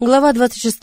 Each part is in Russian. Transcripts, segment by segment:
Глава 26.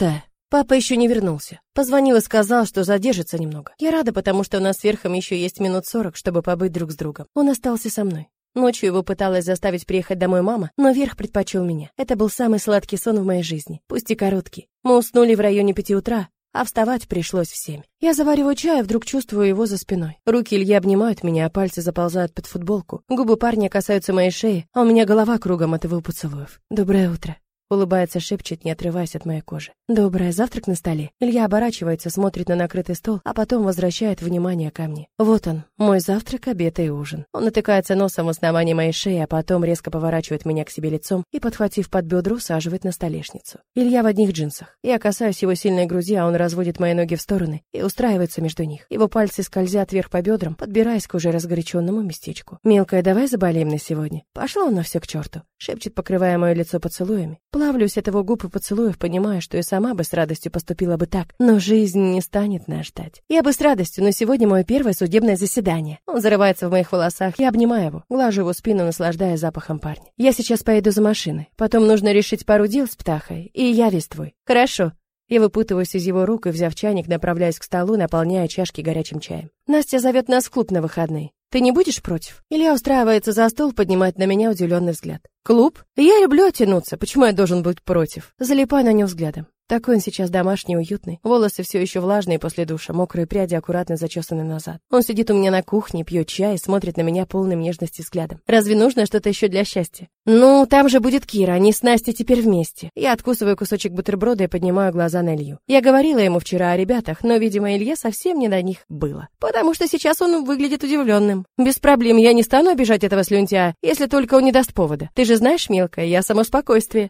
Папа еще не вернулся. Позвонил и сказал, что задержится немного. Я рада, потому что у нас с Верхом еще есть минут сорок, чтобы побыть друг с другом. Он остался со мной. Ночью его пыталась заставить приехать домой мама, но Верх предпочел меня. Это был самый сладкий сон в моей жизни, пусть и короткий. Мы уснули в районе пяти утра, а вставать пришлось в семь. Я завариваю чай, а вдруг чувствую его за спиной. Руки Ильи обнимают меня, а пальцы заползают под футболку. Губы парня касаются моей шеи, а у меня голова кругом от его поцелуев. Доброе утро. Улыбается, шепчет, не отрываясь от моей кожи. Доброе, завтрак на столе. Илья оборачивается, смотрит на накрытый стол, а потом возвращает внимание ко мне. Вот он, мой завтрак, обед и ужин. Он натыкается носом в основании моей шеи, а потом резко поворачивает меня к себе лицом и, подхватив под бедро, усаживает на столешницу. Илья в одних джинсах. Я касаюсь его сильной груди, а он разводит мои ноги в стороны и устраивается между них. Его пальцы скользят вверх по бедрам, подбираясь к уже разгоряченному местечку. «Мелкая, давай заболеем на сегодня?» Пошла он на все к черту. Шепчет, покрывая мое лицо поцелуями. Плавлюсь от его губ и поцелуев, понимая, что и сама бы с радостью поступила бы так. Но жизнь не станет нас ждать. Я бы с радостью, но сегодня мое первое судебное заседание. Он зарывается в моих волосах, я обнимаю его, глажу его спину, наслаждаясь запахом парня. Я сейчас поеду за машиной. Потом нужно решить пару дел с птахой, и я весь твой. Хорошо. Я выпутываюсь из его рук и, взяв чайник, направляюсь к столу, наполняя чашки горячим чаем. Настя зовет нас в клуб на выходные. Ты не будешь против? Илья устраивается за стол, поднимает на меня удивленный взгляд. Клуб? Я люблю оттянуться, почему я должен быть против? Залипаю на него взглядом. Такой он сейчас домашний, уютный. Волосы все еще влажные после душа, мокрые пряди аккуратно зачесаны назад. Он сидит у меня на кухне, пьет чай и смотрит на меня полным нежности взглядом. Разве нужно что-то еще для счастья? Ну, там же будет Кира, они с Настей теперь вместе. Я откусываю кусочек бутерброда и поднимаю глаза на Илью. Я говорила ему вчера о ребятах, но, видимо, Илье совсем не до них было. Потому что сейчас он выглядит удивленным. Без проблем, я не стану обижать этого слюнтя, если только он не даст повода. Ты же знаешь, мелкая, я само.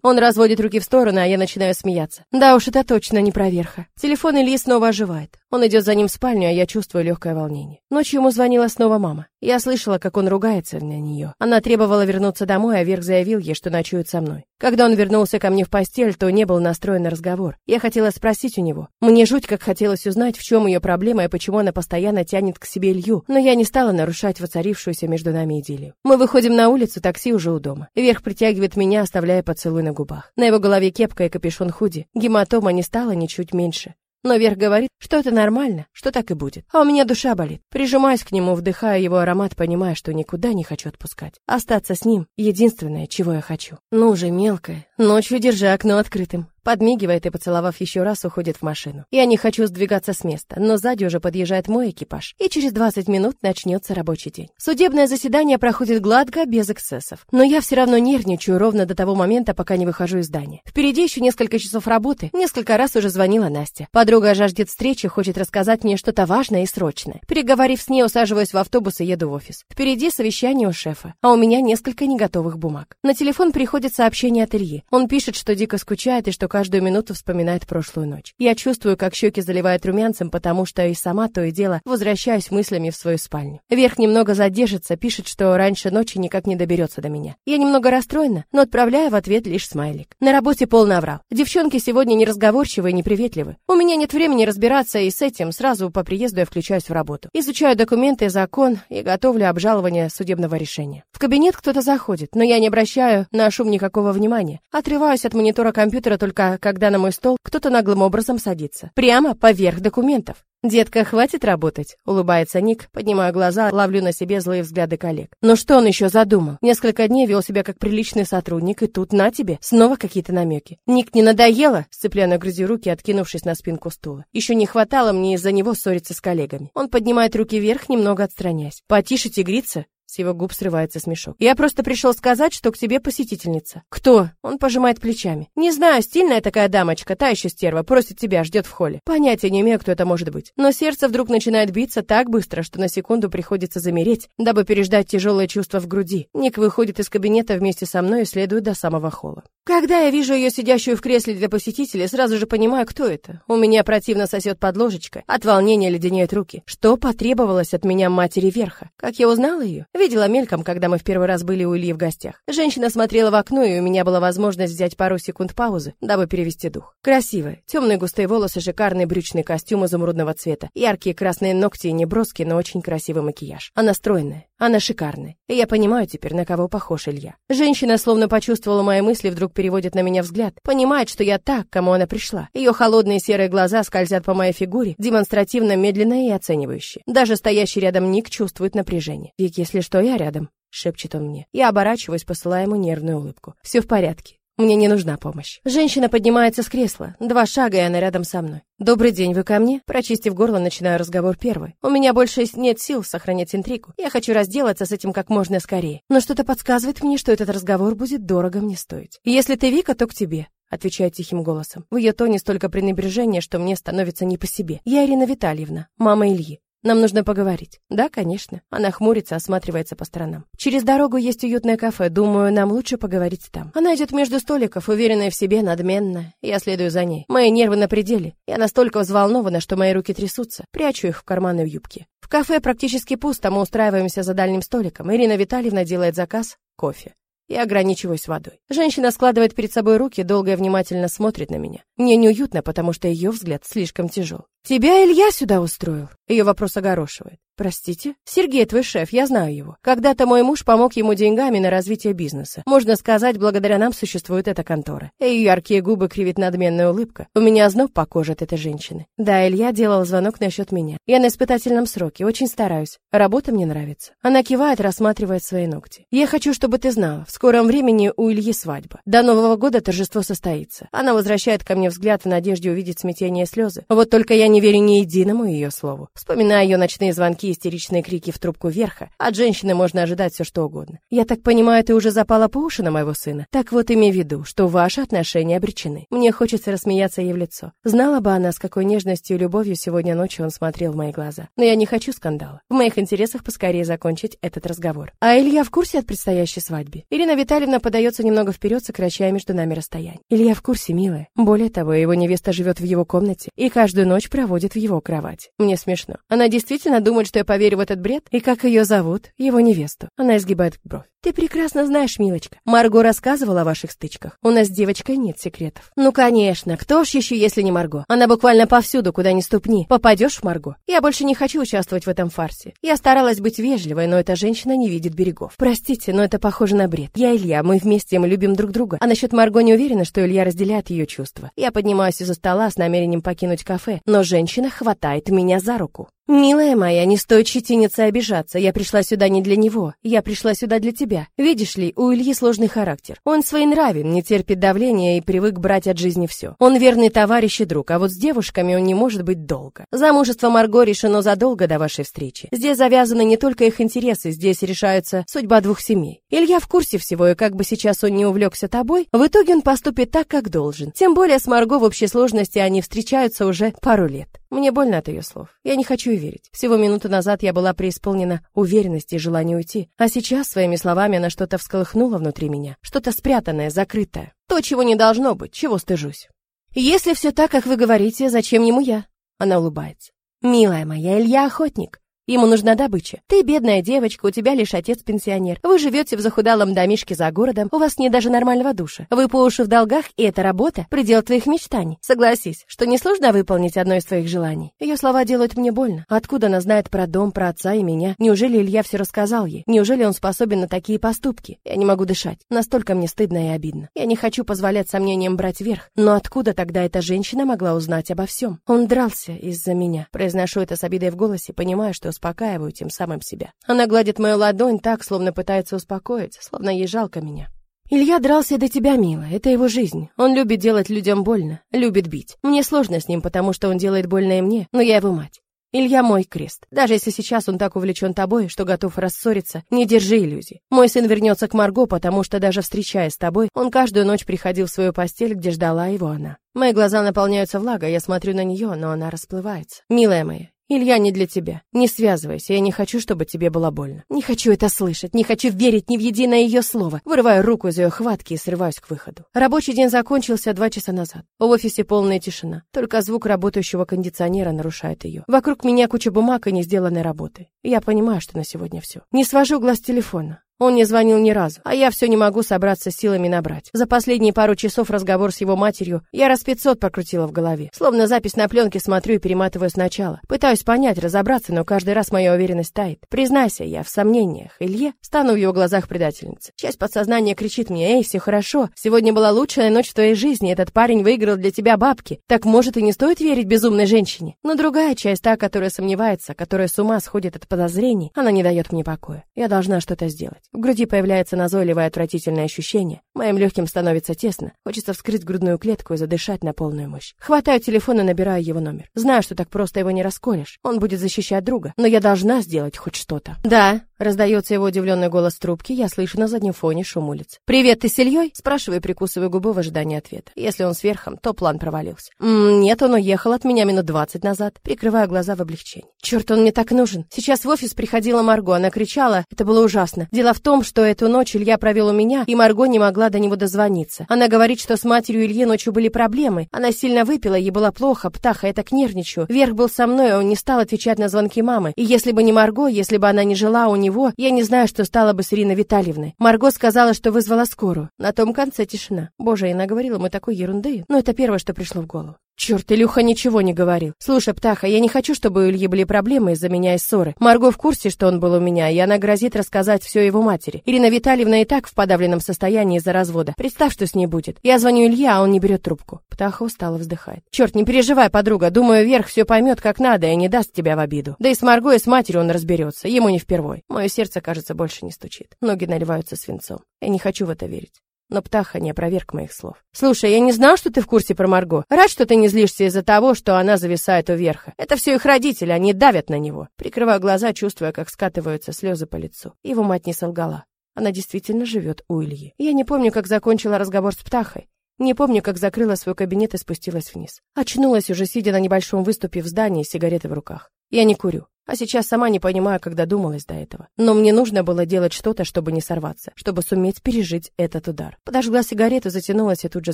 Он разводит руки в стороны, а я начинаю смеяться. Да уж, это точно не проверка. Телефон Ильи снова оживает. Он идет за ним в спальню, а я чувствую легкое волнение. Ночью ему звонила снова мама. Я слышала, как он ругается на нее. Она требовала вернуться домой, а Верх заявил ей, что ночует со мной. Когда он вернулся ко мне в постель, то не был настроен на разговор. Я хотела спросить у него. Мне жуть как хотелось узнать, в чем ее проблема и почему она постоянно тянет к себе Илью, но я не стала нарушать воцарившуюся между нами идиллию. Мы выходим на улицу, такси уже у дома. Верх притягивает меня, оставляя поцелуй на губах. На его голове кепка и капюшон худи. Гематома не стала ничуть меньше. Но Верх говорит, что это нормально, что так и будет. А у меня душа болит. Прижимаюсь к нему, вдыхая его аромат, понимая, что никуда не хочу отпускать. Остаться с ним — единственное, чего я хочу. Ну же, мелкая, ночью держи окно открытым. Подмигивает и, поцеловав еще раз, уходит в машину. Я не хочу сдвигаться с места, но сзади уже подъезжает мой экипаж, и через 20 минут начнется рабочий день. Судебное заседание проходит гладко, без эксцессов. Но я все равно нервничаю ровно до того момента, пока не выхожу из здания. Впереди еще несколько часов работы. Несколько раз уже звонила Настя. Подруга жаждет встречи, хочет рассказать мне что-то важное и срочное. Переговорив с ней, усаживаюсь в автобус и еду в офис. Впереди совещание у шефа, а у меня несколько неготовых бумаг. На телефон приходит сообщение от Ильи. Он пишет, что дико скучает и что каждую минуту вспоминает прошлую ночь. Я чувствую, как щеки заливают румянцем, потому что и сама то и дело возвращаюсь мыслями в свою спальню. Верх немного задержится, пишет, что раньше ночи никак не доберется до меня. Я немного расстроена, но отправляю в ответ лишь смайлик. На работе полный аврал. Девчонки сегодня неразговорчивые и неприветливы. У меня нет времени разбираться, и с этим сразу по приезду я включаюсь в работу. Изучаю документы, закон и готовлю обжалование судебного решения. В кабинет кто-то заходит, но я не обращаю на шум никакого внимания. Отрываюсь от монитора компьютера только когда на мой стол кто-то наглым образом садится. Прямо поверх документов. «Детка, хватит работать», — улыбается Ник, поднимаю глаза, ловлю на себе злые взгляды коллег. Но что он еще задумал? Несколько дней вел себя как приличный сотрудник, и тут на тебе снова какие-то намеки. «Ник, не надоело?» — сцепляю на груди руки, откинувшись на спинку стула. Еще не хватало мне из-за него ссориться с коллегами. Он поднимает руки вверх, немного отстраняясь. «Потише, тигрица!» С его губ срывается смешок. «Я просто пришел сказать, что к тебе посетительница». «Кто?» Он пожимает плечами. «Не знаю, стильная такая дамочка, та еще стерва, просит тебя, ждет в холле. Понятия не имею, кто это может быть. Но сердце вдруг начинает биться так быстро, что на секунду приходится замереть, дабы переждать тяжелое чувство в груди. Ник выходит из кабинета вместе со мной и следует до самого холла. Когда я вижу ее сидящую в кресле для посетителей, сразу же понимаю, кто это. У меня противно сосет под ложечкой, от волнения леденеют руки. Что потребовалось от меня матери верха? Как я узнала ее? Видела мельком, когда мы в первый раз были у Ильи в гостях. Женщина смотрела в окно, и у меня была возможность взять пару секунд паузы, дабы перевести дух. Красивая, темные густые волосы, шикарный брючный костюм изумрудного цвета, яркие красные ногти и неброский, но очень красивый макияж. Она стройная, Она шикарная. И я понимаю теперь, на кого похож Илья. Женщина, словно почувствовала мои мысли, вдруг переводит на меня взгляд. Понимает, что я так, кому она пришла. Ее холодные серые глаза скользят по моей фигуре, демонстративно медленно и оценивающе. Даже стоящий рядом Ник чувствует напряжение. Вик, если что, я рядом шепчет он мне. Я оборачиваюсь, посылая ему нервную улыбку. Все в порядке. Мне не нужна помощь. Женщина поднимается с кресла. Два шага, и она рядом со мной. «Добрый день, вы ко мне?» Прочистив горло, начинаю разговор первый. У меня больше нет сил сохранять интригу. Я хочу разделаться с этим как можно скорее. Но что-то подсказывает мне, что этот разговор будет дорого мне стоить. Если ты Вика, то к тебе. Отвечаю тихим голосом. В ее тоне столько пренебрежения, что мне становится не по себе. Я Ирина Витальевна, мама Ильи. Нам нужно поговорить. Да, конечно. Она хмурится, осматривается по сторонам. Через дорогу есть уютное кафе. Думаю, нам лучше поговорить там. Она идет между столиков, уверенная в себе, надменная. Я следую за ней. Мои нервы на пределе. Я настолько взволнована, что мои руки трясутся. Прячу их в карманы в юбке. В кафе практически пусто, мы устраиваемся за дальним столиком. Ирина Витальевна делает заказ кофе. Я ограничиваюсь водой. Женщина складывает перед собой руки, долго и внимательно смотрит на меня. Мне неуютно, потому что ее взгляд слишком тяжел. «Тебя Илья сюда устроил?» Ее вопрос огорошивает. «Простите?» «Сергей, твой шеф, я знаю его. Когда-то мой муж помог ему деньгами на развитие бизнеса. Можно сказать, благодаря нам существует эта контора». Ее яркие губы кривит надменная улыбка. У меня озноб по коже от этой женщины. Да, Илья делал звонок насчет меня. Я на испытательном сроке, очень стараюсь. Работа мне нравится. Она кивает, рассматривает свои ногти. «Я хочу, чтобы ты знала, в скором времени у Ильи свадьба. До Нового года торжество состоится». Она возвращает ко мне взгляд в надежде увидеть смятение и слезы. Вот только я не верю ни единому ее слову. Вспоминаю ее ночные звонки такие истеричные крики в трубку верха. От женщины можно ожидать все что угодно. Я так понимаю, ты уже запала по уши на моего сына? Так вот имей в виду, что ваши отношения обречены. Мне хочется рассмеяться ей в лицо. Знала бы она, с какой нежностью и любовью сегодня ночью он смотрел в мои глаза. Но я не хочу скандала. В моих интересах поскорее закончить этот разговор. А Илья в курсе от предстоящей свадьбы? Ирина Витальевна подается немного вперед, сокращая между нами расстояние. Илья в курсе, милая. Более того, его невеста живет в его комнате и каждую ночь проводит в его кровати. Мне смешно. Она действительно думает, что я поверю в этот бред? И как ее зовут? Его невесту. Она изгибает бровь. Ты прекрасно знаешь, милочка. Марго рассказывала о ваших стычках. У нас с девочкой нет секретов. Ну, конечно, кто ж еще, если не Марго? Она буквально повсюду, куда ни ступни. Попадешь в Марго. Я больше не хочу участвовать в этом фарсе. Я старалась быть вежливой, но эта женщина не видит берегов. Простите, но это похоже на бред. Я Илья, мы вместе, мы любим друг друга. А насчет Марго не уверена, что Илья разделяет ее чувства. Я поднимаюсь из-за стола с намерением покинуть кафе, но женщина хватает меня за руку. «Милая моя, не стоит щетиниться и обижаться. Я пришла сюда не для него. Я пришла сюда для тебя. Видишь ли, у Ильи сложный характер. Он своенравен, не терпит давления и привык брать от жизни все. Он верный товарищ и друг, а вот с девушками он не может быть долго. Замужество Марго решено задолго до вашей встречи. Здесь завязаны не только их интересы, здесь решается судьба двух семей. Илья в курсе всего, и как бы сейчас он не увлекся тобой, в итоге он поступит так, как должен. Тем более с Марго в общей сложности они встречаются уже пару лет. Мне больно от ее слов. Я не хочу верить. Всего минуту назад я была преисполнена уверенности и желания уйти, а сейчас своими словами она что-то всколыхнула внутри меня, что-то спрятанное, закрытое. То, чего не должно быть, чего стыжусь. Если все так, как вы говорите, зачем ему я? Она улыбается. Милая моя, Илья охотник. Ему нужна добыча. Ты бедная девочка, у тебя лишь отец-пенсионер. Вы живете в захудалом домишке за городом, у вас нет даже нормального душа. Вы по уши в долгах, и эта работа — предел твоих мечтаний. Согласись, что несложно выполнить одно из твоих желаний. Ее слова делают мне больно. Откуда она знает про дом, про отца и меня? Неужели Илья все рассказал ей? Неужели он способен на такие поступки? Я не могу дышать. Настолько мне стыдно и обидно. Я не хочу позволять сомнениям брать верх. Но откуда тогда эта женщина могла узнать обо всем? Он дрался из-за меня. Произношу это с обидой в голосе, понимая, что успокаиваю тем самым себя. Она гладит мою ладонь так, словно пытается успокоить, словно ей жалко меня. Илья дрался до тебя, мило, это его жизнь. Он любит делать людям больно, любит бить. Мне сложно с ним, потому что он делает больно и мне, но я его мать. Илья мой крест. Даже если сейчас он так увлечен тобой, что готов рассориться, не держи иллюзий. Мой сын вернется к Марго, потому что даже встречаясь с тобой, он каждую ночь приходил в свою постель, где ждала его она. Мои глаза наполняются влагой, я смотрю на нее, но она расплывается. Милая моя, Илья не для тебя. Не связывайся, я не хочу, чтобы тебе было больно. Не хочу это слышать, не хочу верить ни в единое ее слово. Вырываю руку из ее хватки и срываюсь к выходу. Рабочий день закончился два часа назад. В офисе полная тишина. Только звук работающего кондиционера нарушает ее. Вокруг меня куча бумаг и не сделанной работы. Я понимаю, что на сегодня все. Не свожу глаз телефона. Он не звонил ни разу, а я все не могу собраться силами набрать. За последние пару часов разговор с его матерью я раз пятьсот прокрутила в голове. Словно запись на пленке смотрю и перематываю сначала. Пытаюсь понять, разобраться, но каждый раз моя уверенность тает. Признайся, я в сомнениях. Илье стану в его глазах предательницей. Часть подсознания кричит мне, эй, все хорошо. Сегодня была лучшая ночь в твоей жизни. Этот парень выиграл для тебя бабки. Так может и не стоит верить безумной женщине. Но другая часть, та, которая сомневается, которая с ума сходит от подозрений, она не дает мне покоя. Я должна что-то сделать. В груди появляется назойливое отвратительное ощущение. Моим легким становится тесно. Хочется вскрыть грудную клетку и задышать на полную мощь. Хватаю телефон и набираю его номер. Знаю, что так просто его не расколешь. Он будет защищать друга. Но я должна сделать хоть что-то. Да, Раздается его удивленный голос трубки, я слышу на заднем фоне шум улиц. «Привет, ты с Ильей?» Спрашиваю, прикусывая губы в ожидании ответа. Если он сверхом, то план провалился. «М -м, «Нет, он уехал от меня минут двадцать назад». Прикрываю глаза в облегчении. «Черт, он мне так нужен. Сейчас в офис приходила Марго, она кричала. Это было ужасно. Дело в том, что эту ночь Илья провел у меня, и Марго не могла до него дозвониться. Она говорит, что с матерью Ильи ночью были проблемы. Она сильно выпила, ей было плохо, птаха, я так нервничаю. Верх был со мной, он не стал отвечать на звонки мамы. И если бы не Марго, если бы она не жила у него, я не знаю, что стало бы с Ириной Витальевной. Марго сказала, что вызвала скорую. На том конце тишина. Боже, я наговорила ему такой ерунды. Но это первое, что пришло в голову. Черт, Илюха ничего не говорил. Слушай, Птаха, я не хочу, чтобы у Ильи были проблемы из-за меня и ссоры. Марго в курсе, что он был у меня, и она грозит рассказать все его матери. Ирина Витальевна и так в подавленном состоянии из-за развода. Представь, что с ней будет. Я звоню Илье, а он не берет трубку. Птаха устало вздыхает. Черт, не переживай, подруга. Думаю, Верх все поймет как надо и не даст тебя в обиду. Да и с Марго и с матерью он разберется. Ему не впервой. Мое сердце, кажется, больше не стучит. Ноги наливаются свинцом. Я не хочу в это верить. Но Птаха не опроверг моих слов. «Слушай, я не знал, что ты в курсе про Марго. Рад, что ты не злишься из-за того, что она зависает у верха. Это все их родители, они давят на него». Прикрываю глаза, чувствуя, как скатываются слезы по лицу. Его мать не солгала. Она действительно живет у Ильи. Я не помню, как закончила разговор с Птахой. Не помню, как закрыла свой кабинет и спустилась вниз. Очнулась уже, сидя на небольшом выступе в здании с сигаретой в руках. Я не курю. А сейчас сама не понимаю, как додумалась до этого. Но мне нужно было делать что-то, чтобы не сорваться, чтобы суметь пережить этот удар. Подожгла сигарету, затянулась и тут же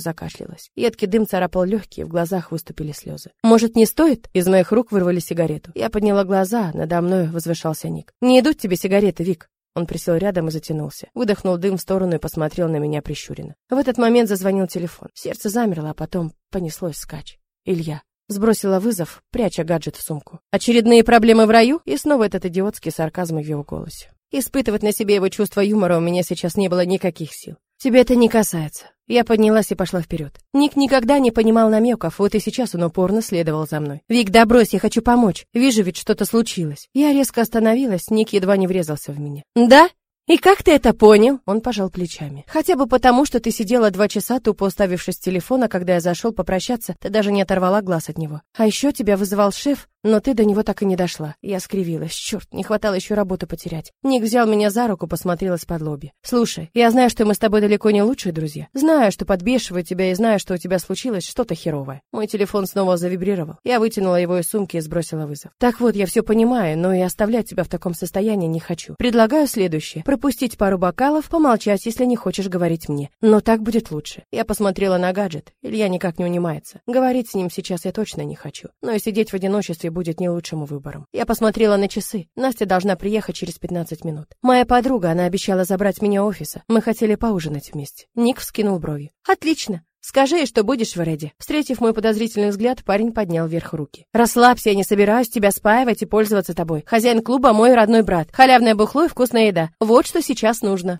закашлялась. Едкий дым царапал легкие, в глазах выступили слезы. «Может, не стоит?» Из моих рук вырвали сигарету. Я подняла глаза, надо мной возвышался Ник. «Не идут тебе сигареты, Вик?» Он присел рядом и затянулся. Выдохнул дым в сторону и посмотрел на меня прищуренно. В этот момент зазвонил телефон. Сердце замерло, а потом понеслось скач. Илья. Сбросила вызов, пряча гаджет в сумку. Очередные проблемы в раю? И снова этот идиотский сарказм в его голосе. Испытывать на себе его чувство юмора у меня сейчас не было никаких сил. Тебе это не касается. Я поднялась и пошла вперед. Ник никогда не понимал намеков, вот и сейчас он упорно следовал за мной. «Вик, да брось, я хочу помочь. Вижу, ведь что-то случилось». Я резко остановилась, Ник едва не врезался в меня. «Да?» «И как ты это понял?» Он пожал плечами. «Хотя бы потому, что ты сидела два часа, тупо уставившись с телефона, когда я зашел попрощаться, ты даже не оторвала глаз от него. А еще тебя вызывал шеф, но ты до него так и не дошла. Я скривилась. Черт, не хватало еще работу потерять. Ник взял меня за руку, посмотрел из-под лоби. Слушай, я знаю, что мы с тобой далеко не лучшие друзья. Знаю, что подбешиваю тебя и знаю, что у тебя случилось что-то херовое. Мой телефон снова завибрировал. Я вытянула его из сумки и сбросила вызов. Так вот, я все понимаю, но и оставлять тебя в таком состоянии не хочу. Предлагаю следующее. Пропустить пару бокалов, помолчать, если не хочешь говорить мне. Но так будет лучше. Я посмотрела на гаджет. Илья никак не унимается. Говорить с ним сейчас я точно не хочу. Но и сидеть в одиночестве будет не лучшим выбором. Я посмотрела на часы. Настя должна приехать через 15 минут. Моя подруга, она обещала забрать меня офиса. Мы хотели поужинать вместе. Ник вскинул брови. Отлично. Скажи, что будешь в Реде. Встретив мой подозрительный взгляд, парень поднял вверх руки. Расслабься, я не собираюсь тебя спаивать и пользоваться тобой. Хозяин клуба мой родной брат. Халявное бухло и вкусная еда. Вот что сейчас нужно.